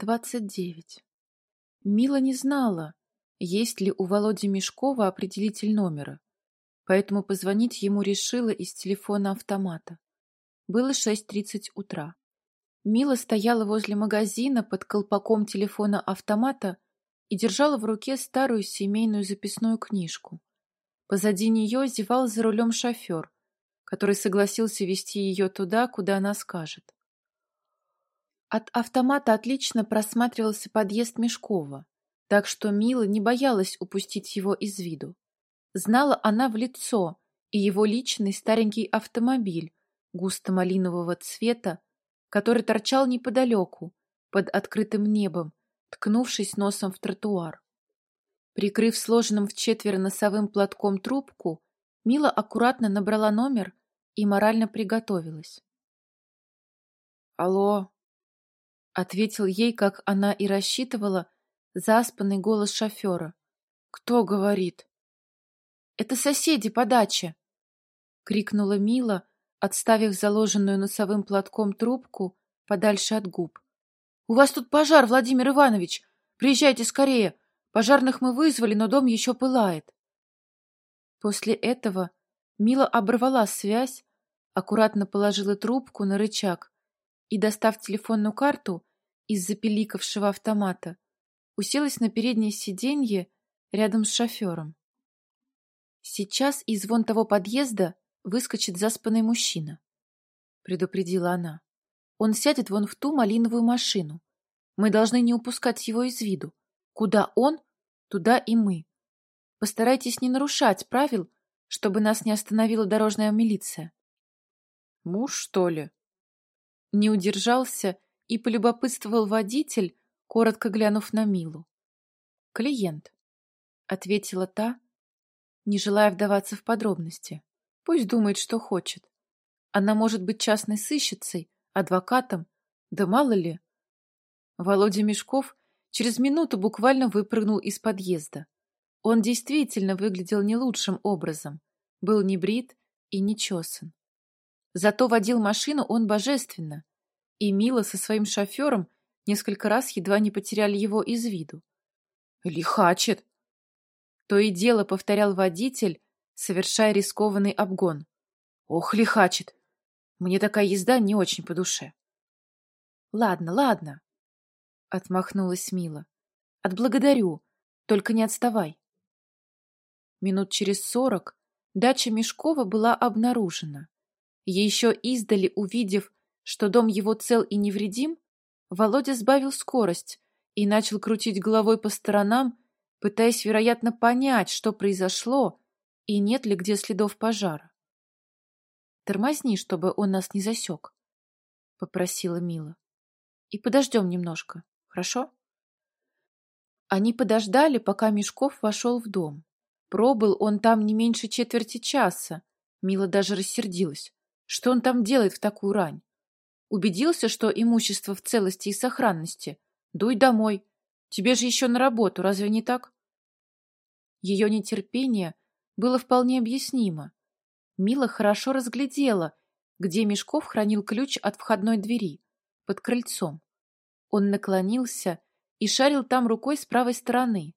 Двадцать девять. Мила не знала, есть ли у Володи Мешкова определитель номера, поэтому позвонить ему решила из телефона автомата. Было шесть тридцать утра. Мила стояла возле магазина под колпаком телефона автомата и держала в руке старую семейную записную книжку. Позади нее зевал за рулем шофер, который согласился вести ее туда, куда она скажет. От автомата отлично просматривался подъезд Мешкова, так что Мила не боялась упустить его из виду. Знала она в лицо и его личный старенький автомобиль густо-малинового цвета, который торчал неподалеку, под открытым небом, ткнувшись носом в тротуар. Прикрыв сложенным в четверо носовым платком трубку, Мила аккуратно набрала номер и морально приготовилась. «Алло!» — ответил ей, как она и рассчитывала, заспанный голос шофера. «Кто говорит?» «Это соседи по даче!» — крикнула Мила, отставив заложенную носовым платком трубку подальше от губ. «У вас тут пожар, Владимир Иванович! Приезжайте скорее! Пожарных мы вызвали, но дом еще пылает!» После этого Мила оборвала связь, аккуратно положила трубку на рычаг и, достав телефонную карту из запеликавшего автомата, уселась на переднее сиденье рядом с шофером. Сейчас из вон того подъезда выскочит заспанный мужчина, предупредила она. Он сядет вон в ту малиновую машину. Мы должны не упускать его из виду. Куда он, туда и мы. Постарайтесь не нарушать правил, чтобы нас не остановила дорожная милиция. Муж, что ли? Не удержался и полюбопытствовал водитель, коротко глянув на Милу. Клиент, ответила та, не желая вдаваться в подробности. Пусть думает, что хочет. Она может быть частной сыщицей, адвокатом, да мало ли. Володя Мешков через минуту буквально выпрыгнул из подъезда. Он действительно выглядел не лучшим образом, был не брит и не чесан. Зато водил машину он божественно, и Мила со своим шофером несколько раз едва не потеряли его из виду. «Лихачит!» То и дело повторял водитель, совершая рискованный обгон. Ох, лихачит! Мне такая езда не очень по душе. Ладно, ладно, отмахнулась Мила. Отблагодарю, только не отставай. Минут через сорок дача Мешкова была обнаружена. Еще издали увидев, что дом его цел и невредим, Володя сбавил скорость и начал крутить головой по сторонам, пытаясь, вероятно, понять, что произошло и нет ли где следов пожара. «Тормозни, чтобы он нас не засек», — попросила Мила. «И подождем немножко, хорошо?» Они подождали, пока Мешков вошел в дом. Пробыл он там не меньше четверти часа. Мила даже рассердилась. Что он там делает в такую рань? Убедился, что имущество в целости и сохранности. Дуй домой. Тебе же еще на работу, разве не так? Ее нетерпение было вполне объяснимо. Мила хорошо разглядела, где Мешков хранил ключ от входной двери, под крыльцом. Он наклонился и шарил там рукой с правой стороны,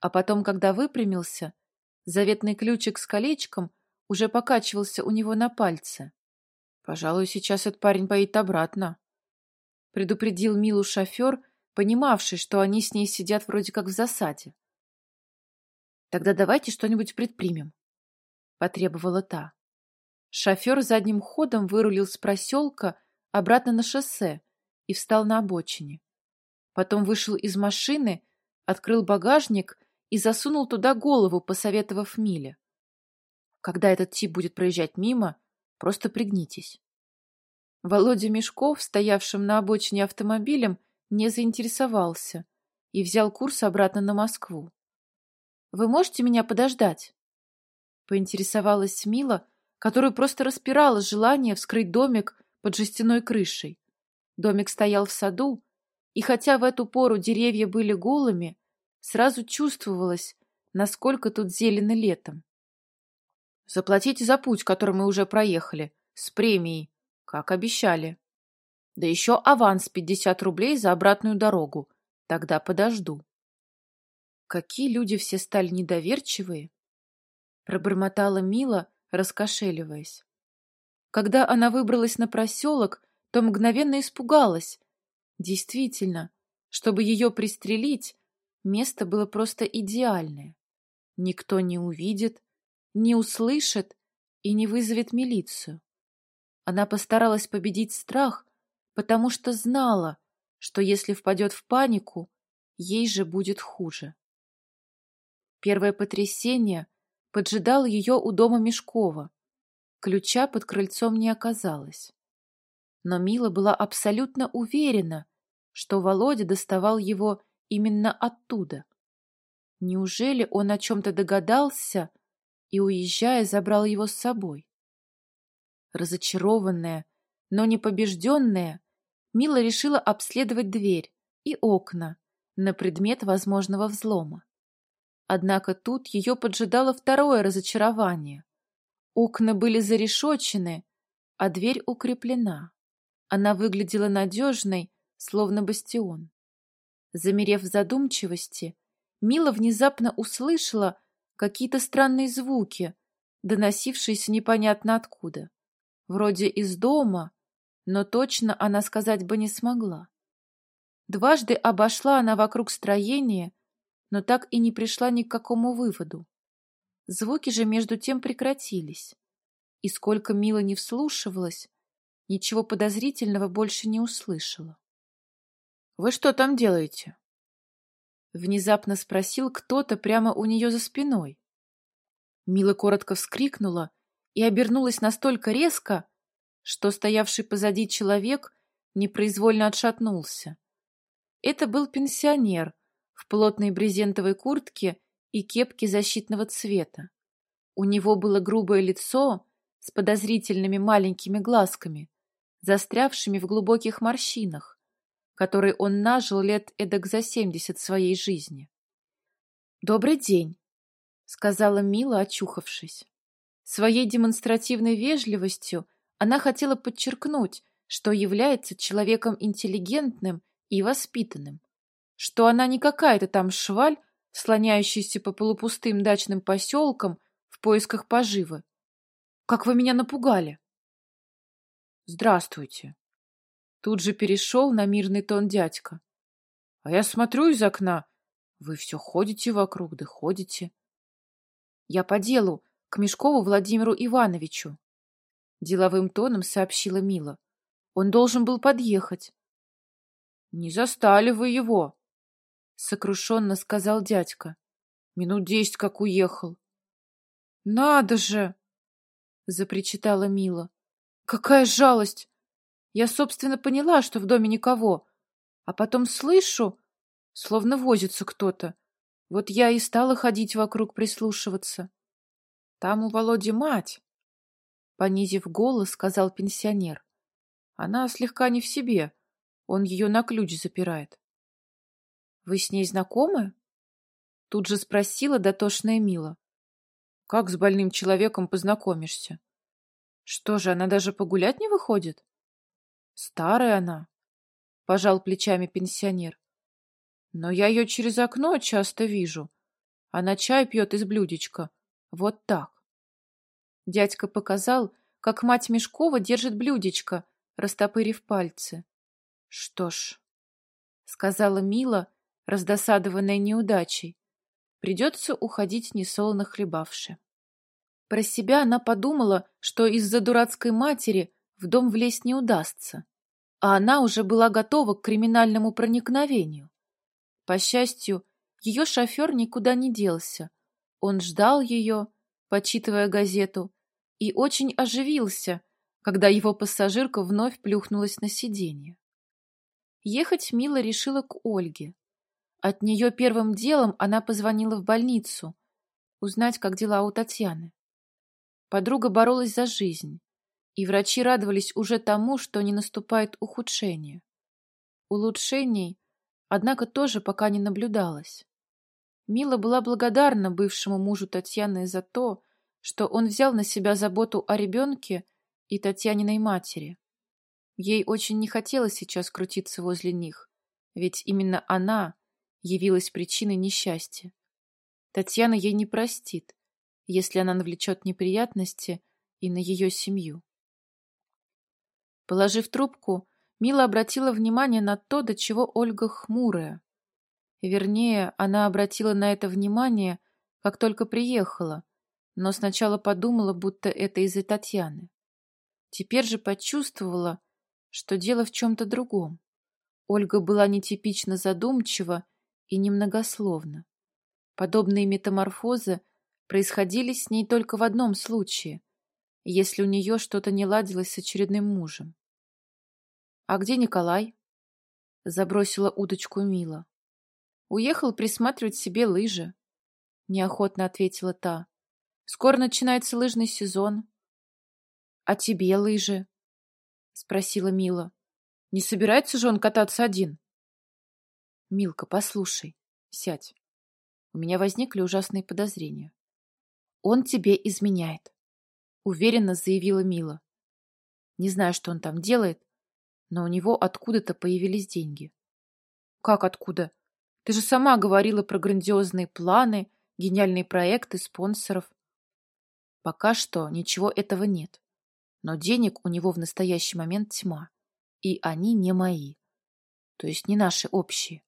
а потом, когда выпрямился, заветный ключик с колечком уже покачивался у него на пальце. «Пожалуй, сейчас этот парень поедет обратно», — предупредил Милу шофер, понимавший, что они с ней сидят вроде как в засаде. Тогда давайте что-нибудь предпримем, — потребовала та. Шофер задним ходом вырулил с проселка обратно на шоссе и встал на обочине. Потом вышел из машины, открыл багажник и засунул туда голову, посоветовав Миле. Когда этот тип будет проезжать мимо, просто пригнитесь. Володя Мешков, стоявшим на обочине автомобилем, не заинтересовался и взял курс обратно на Москву. Вы можете меня подождать?» Поинтересовалась Мила, которую просто распирало желание вскрыть домик под жестяной крышей. Домик стоял в саду, и хотя в эту пору деревья были голыми, сразу чувствовалось, насколько тут зелено летом. «Заплатите за путь, который мы уже проехали, с премией, как обещали». Да еще аванс 50 рублей за обратную дорогу. Тогда подожду. Какие люди все стали недоверчивые, пробормотала Мила, раскошеливаясь. Когда она выбралась на проселок, то мгновенно испугалась. Действительно, чтобы ее пристрелить, место было просто идеальное. Никто не увидит, не услышит и не вызовет милицию. Она постаралась победить страх, потому что знала, что если впадет в панику, ей же будет хуже. Первое потрясение поджидало ее у дома Мешкова. Ключа под крыльцом не оказалось. Но Мила была абсолютно уверена, что Володя доставал его именно оттуда. Неужели он о чем-то догадался и, уезжая, забрал его с собой? Разочарованная, но не побежденная, Мила решила обследовать дверь и окна на предмет возможного взлома. Однако тут ее поджидало второе разочарование. Окна были зарешочены, а дверь укреплена. Она выглядела надежной, словно бастион. Замерев в задумчивости, Мила внезапно услышала какие-то странные звуки, доносившиеся непонятно откуда. Вроде из дома, но точно она сказать бы не смогла. Дважды обошла она вокруг строения, но так и не пришла ни к какому выводу. Звуки же между тем прекратились, и сколько Мила не вслушивалась, ничего подозрительного больше не услышала. «Вы что там делаете?» Внезапно спросил кто-то прямо у нее за спиной. Мила коротко вскрикнула и обернулась настолько резко, что стоявший позади человек непроизвольно отшатнулся. Это был пенсионер в плотной брезентовой куртке и кепке защитного цвета. У него было грубое лицо с подозрительными маленькими глазками, застрявшими в глубоких морщинах, которые он нажил лет эдак за семьдесят своей жизни. «Добрый день», — сказала Мила, очухавшись. Своей демонстративной вежливостью она хотела подчеркнуть, что является человеком интеллигентным и воспитанным, что она не какая-то там шваль, слоняющаяся по полупустым дачным поселкам в поисках поживы. Как вы меня напугали! Здравствуйте. Тут же перешел на мирный тон дядька. А я смотрю из окна. Вы все ходите вокруг, да ходите. Я по делу, к Мешкову Владимиру Ивановичу. — деловым тоном сообщила Мила. «Он должен был подъехать». «Не застали вы его», — сокрушенно сказал дядька. «Минут десять как уехал». «Надо же!» — запричитала Мила. «Какая жалость! Я, собственно, поняла, что в доме никого, а потом слышу, словно возится кто-то. Вот я и стала ходить вокруг, прислушиваться. Там у Володи мать, Понизив голос, сказал пенсионер. Она слегка не в себе. Он ее на ключ запирает. Вы с ней знакомы? Тут же спросила дотошная Мила. Как с больным человеком познакомишься? Что же, она даже погулять не выходит? Старая она, пожал плечами пенсионер. Но я ее через окно часто вижу. Она чай пьет из блюдечка. Вот так. Дядька показал, как мать Мешкова держит блюдечко, растопырив пальцы. — Что ж, — сказала Мила, раздосадованная неудачей, — придется уходить несолоно хлебавши. Про себя она подумала, что из-за дурацкой матери в дом влезть не удастся, а она уже была готова к криминальному проникновению. По счастью, ее шофер никуда не делся. Он ждал ее, почитывая газету, и очень оживился, когда его пассажирка вновь плюхнулась на сиденье. Ехать Мила решила к Ольге. От нее первым делом она позвонила в больницу, узнать, как дела у Татьяны. Подруга боролась за жизнь, и врачи радовались уже тому, что не наступает ухудшение. Улучшений, однако, тоже пока не наблюдалось. Мила была благодарна бывшему мужу Татьяны за то, что он взял на себя заботу о ребенке и Татьяниной матери. Ей очень не хотелось сейчас крутиться возле них, ведь именно она явилась причиной несчастья. Татьяна ей не простит, если она навлечет неприятности и на ее семью. Положив трубку, Мила обратила внимание на то, до чего Ольга хмурая. Вернее, она обратила на это внимание, как только приехала, но сначала подумала, будто это из-за Татьяны. Теперь же почувствовала, что дело в чем-то другом. Ольга была нетипично задумчива и немногословна. Подобные метаморфозы происходили с ней только в одном случае, если у нее что-то не ладилось с очередным мужем. «А где Николай?» — забросила удочку Мила. «Уехал присматривать себе лыжи», — неохотно ответила та. «Скоро начинается лыжный сезон». «А тебе лыжи?» — спросила Мила. «Не собирается же он кататься один?» «Милка, послушай, сядь. У меня возникли ужасные подозрения. Он тебе изменяет», — уверенно заявила Мила. «Не знаю, что он там делает, но у него откуда-то появились деньги». «Как откуда? Ты же сама говорила про грандиозные планы, гениальные проекты, спонсоров». «Пока что ничего этого нет, но денег у него в настоящий момент тьма, и они не мои, то есть не наши общие.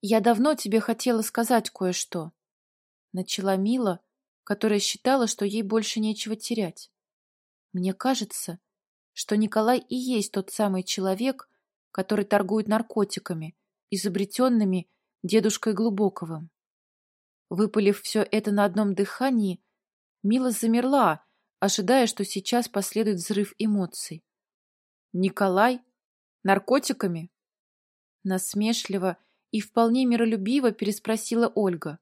«Я давно тебе хотела сказать кое-что», — начала Мила, которая считала, что ей больше нечего терять. «Мне кажется, что Николай и есть тот самый человек, который торгует наркотиками, изобретенными дедушкой Глубоковым». Выпалив все это на одном дыхании, Мила замерла, ожидая, что сейчас последует взрыв эмоций. «Николай? Наркотиками?» Насмешливо и вполне миролюбиво переспросила Ольга.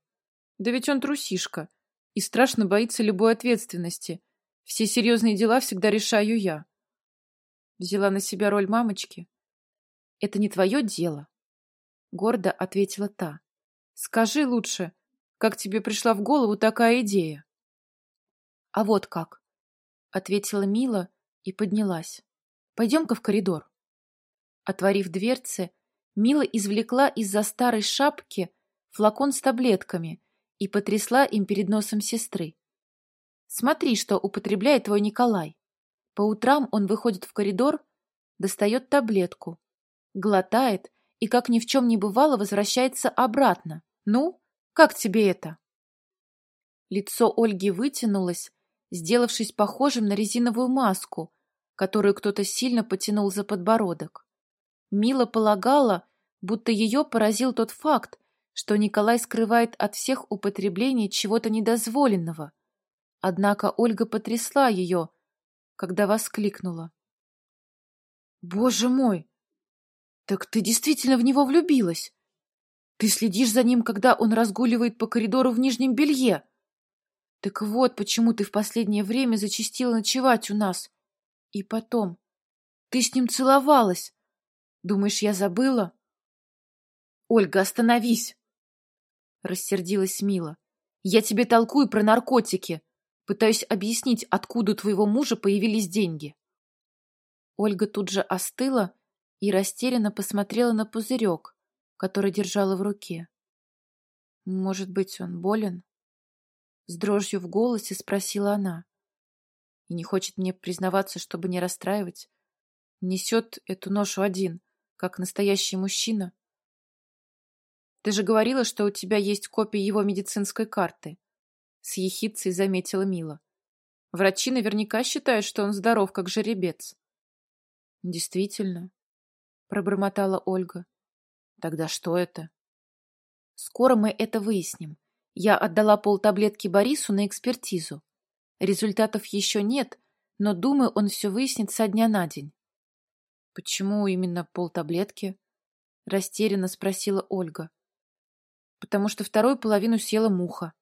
Да ведь он трусишка и страшно боится любой ответственности. Все серьезные дела всегда решаю я. Взяла на себя роль мамочки. Это не твое дело, гордо ответила та. Скажи лучше, как тебе пришла в голову такая идея? А вот как, ответила Мила и поднялась. Пойдем-ка в коридор. Отворив дверцы, Мила извлекла из-за старой шапки флакон с таблетками и потрясла им перед носом сестры. «Смотри, что употребляет твой Николай. По утрам он выходит в коридор, достает таблетку, глотает и, как ни в чем не бывало, возвращается обратно. Ну, как тебе это?» Лицо Ольги вытянулось, сделавшись похожим на резиновую маску, которую кто-то сильно потянул за подбородок. Мила полагала, будто ее поразил тот факт, что Николай скрывает от всех употреблений чего-то недозволенного. Однако Ольга потрясла ее, когда воскликнула. «Боже мой! Так ты действительно в него влюбилась! Ты следишь за ним, когда он разгуливает по коридору в нижнем белье! Так вот, почему ты в последнее время зачастила ночевать у нас. И потом, ты с ним целовалась, Думаешь, я забыла? Ольга, остановись! Рассердилась Мила. Я тебе толкую про наркотики. Пытаюсь объяснить, откуда у твоего мужа появились деньги. Ольга тут же остыла и растерянно посмотрела на пузырек, который держала в руке. Может быть, он болен? С дрожью в голосе спросила она. И не хочет мне признаваться, чтобы не расстраивать. Несет эту ношу один как настоящий мужчина. Ты же говорила, что у тебя есть копия его медицинской карты. С ехидцей заметила Мила. Врачи наверняка считают, что он здоров, как жеребец. Действительно, пробормотала Ольга. Тогда что это? Скоро мы это выясним. Я отдала полтаблетки Борису на экспертизу. Результатов еще нет, но, думаю, он все выяснит со дня на день. Почему именно полтаблетки? Растерянно спросила Ольга. Потому что вторую половину съела муха.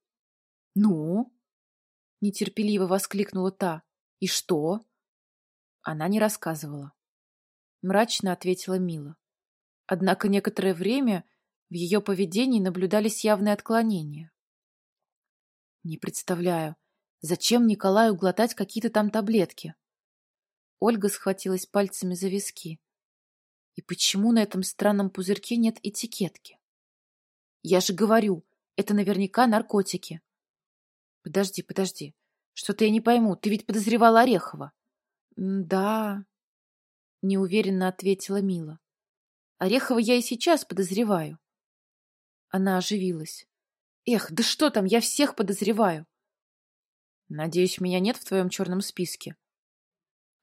Ну? Нетерпеливо воскликнула та. И что? Она не рассказывала. Мрачно ответила Мила. Однако некоторое время в ее поведении наблюдались явные отклонения. Не представляю, зачем Николаю глотать какие-то там таблетки? Ольга схватилась пальцами за виски. И почему на этом странном пузырьке нет этикетки? Я же говорю, это наверняка наркотики. Подожди, подожди. Что-то я не пойму. Ты ведь подозревала Орехова. Да, неуверенно ответила Мила. Орехова я и сейчас подозреваю. Она оживилась. Эх, да что там, я всех подозреваю. Надеюсь, меня нет в твоем черном списке.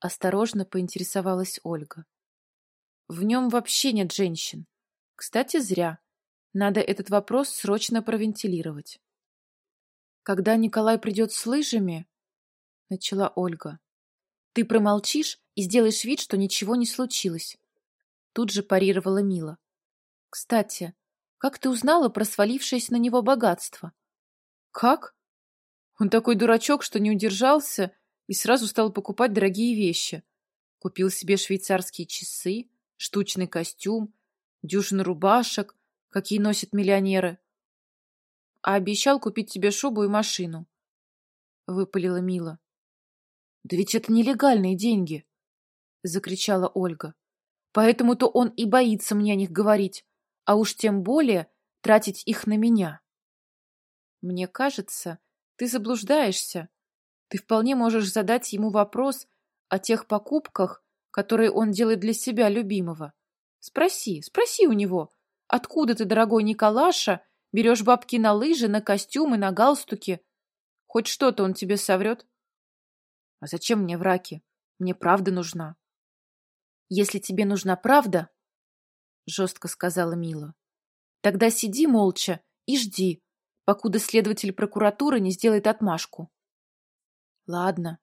Осторожно поинтересовалась Ольга. В нем вообще нет женщин. Кстати, зря. Надо этот вопрос срочно провентилировать. Когда Николай придет с лыжами, начала Ольга, ты промолчишь и сделаешь вид, что ничего не случилось. Тут же парировала Мила. Кстати, как ты узнала про свалившееся на него богатство? Как? Он такой дурачок, что не удержался и сразу стал покупать дорогие вещи. Купил себе швейцарские часы, штучный костюм, дюжину рубашек, какие носят миллионеры. А обещал купить тебе шубу и машину. Выпалила Мила. Да ведь это нелегальные деньги, закричала Ольга. Поэтому-то он и боится мне о них говорить, а уж тем более тратить их на меня. Мне кажется, ты заблуждаешься. Ты вполне можешь задать ему вопрос о тех покупках, которые он делает для себя любимого. Спроси, спроси у него, Откуда ты, дорогой Николаша, берешь бабки на лыжи, на костюмы, на галстуки? Хоть что-то он тебе соврет? А зачем мне враки? Мне правда нужна. Если тебе нужна правда, жестко сказала Мила, тогда сиди молча и жди, покуда следователь прокуратуры не сделает отмашку. Ладно,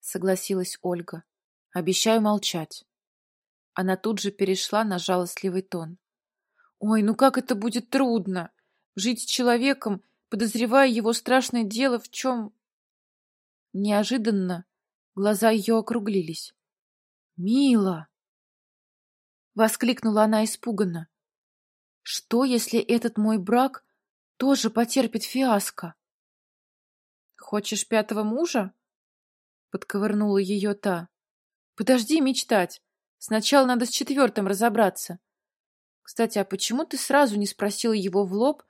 согласилась Ольга. Обещаю молчать. Она тут же перешла на жалостливый тон. Ой, ну как это будет трудно! Жить с человеком, подозревая его страшное дело в чем... Неожиданно глаза ее округлились. «Мила!» Воскликнула она испуганно. «Что, если этот мой брак тоже потерпит фиаско?» «Хочешь пятого мужа?» Подковырнула ее та. «Подожди мечтать. Сначала надо с четвертым разобраться. Кстати, а почему ты сразу не спросила его в лоб,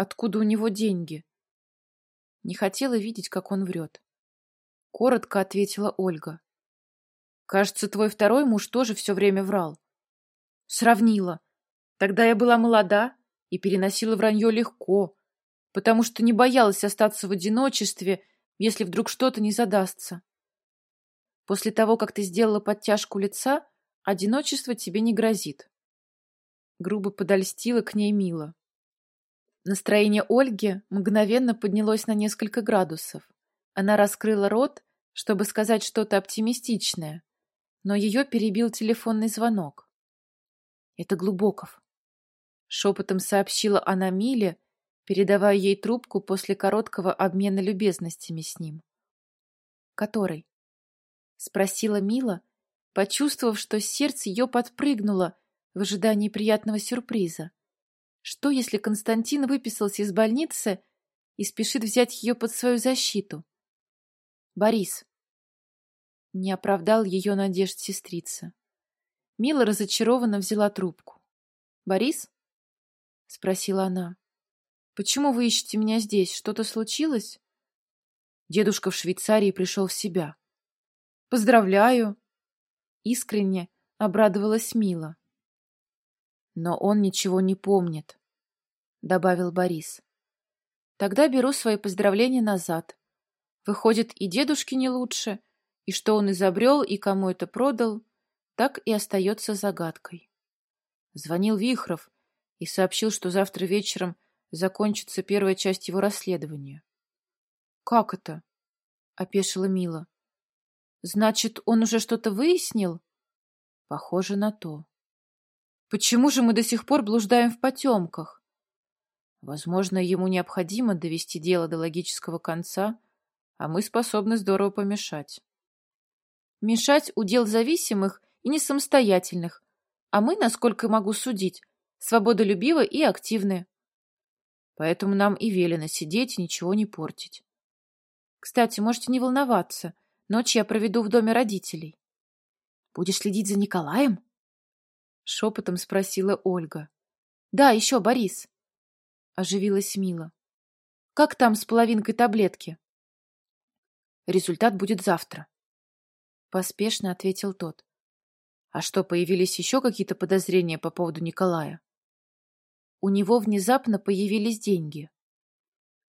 откуда у него деньги? Не хотела видеть, как он врет. Коротко ответила Ольга. Кажется, твой второй муж тоже все время врал. Сравнила. Тогда я была молода и переносила вранье легко, потому что не боялась остаться в одиночестве, если вдруг что-то не задастся. После того, как ты сделала подтяжку лица, одиночество тебе не грозит грубо подольстила к ней Мила. Настроение Ольги мгновенно поднялось на несколько градусов. Она раскрыла рот, чтобы сказать что-то оптимистичное, но ее перебил телефонный звонок. «Это Глубоков», — шепотом сообщила она Миле, передавая ей трубку после короткого обмена любезностями с ним. «Который?» — спросила Мила, почувствовав, что сердце ее подпрыгнуло в ожидании приятного сюрприза. Что, если Константин выписался из больницы и спешит взять ее под свою защиту? Борис. Не оправдал ее надежд сестрица. Мила разочарованно взяла трубку. «Борис?» — спросила она. «Почему вы ищете меня здесь? Что-то случилось?» Дедушка в Швейцарии пришел в себя. «Поздравляю!» Искренне обрадовалась Мила. Но он ничего не помнит, — добавил Борис. Тогда беру свои поздравления назад. Выходит, и дедушке не лучше, и что он изобрел и кому это продал, так и остается загадкой. Звонил Вихров и сообщил, что завтра вечером закончится первая часть его расследования. — Как это? — опешила Мила. — Значит, он уже что-то выяснил? — Похоже на то. Почему же мы до сих пор блуждаем в потемках? Возможно, ему необходимо довести дело до логического конца, а мы способны здорово помешать. Мешать удел зависимых и не самостоятельных, а мы, насколько могу судить, свободолюбивы и активны. Поэтому нам и велено сидеть и ничего не портить. Кстати, можете не волноваться, ночь я проведу в доме родителей. Будешь следить за Николаем? Шепотом спросила Ольга. Да, еще Борис. Оживилась Мила. Как там с половинкой таблетки? Результат будет завтра. Поспешно ответил тот. А что, появились еще какие-то подозрения по поводу Николая? У него внезапно появились деньги.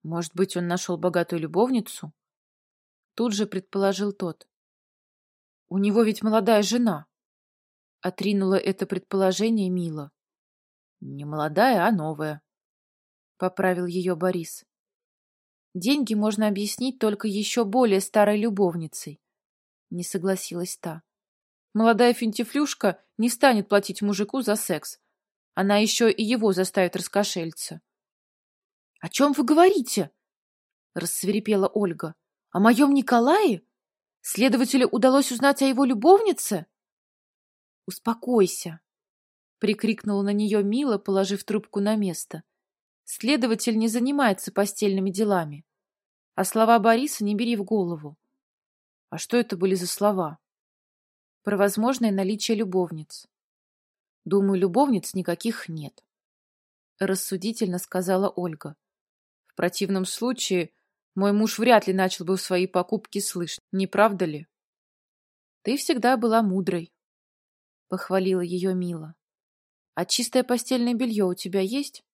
Может быть, он нашел богатую любовницу? Тут же предположил тот. У него ведь молодая жена. Отринула это предположение Мила. Не молодая, а новая. Поправил ее Борис. Деньги можно объяснить только еще более старой любовницей. Не согласилась та. Молодая финтифлюшка не станет платить мужику за секс. Она еще и его заставит раскошелиться. — О чем вы говорите? — рассверепела Ольга. — О моем Николае? Следователю удалось узнать о его любовнице? — Успокойся, — прикрикнула на нее Мила, положив трубку на место. Следователь не занимается постельными делами. А слова Бориса не бери в голову. А что это были за слова? Про возможное наличие любовниц. Думаю, любовниц никаких нет. Рассудительно сказала Ольга. В противном случае мой муж вряд ли начал бы свои покупки слышать, не правда ли? Ты всегда была мудрой, похвалила ее Мила. А чистое постельное белье у тебя есть?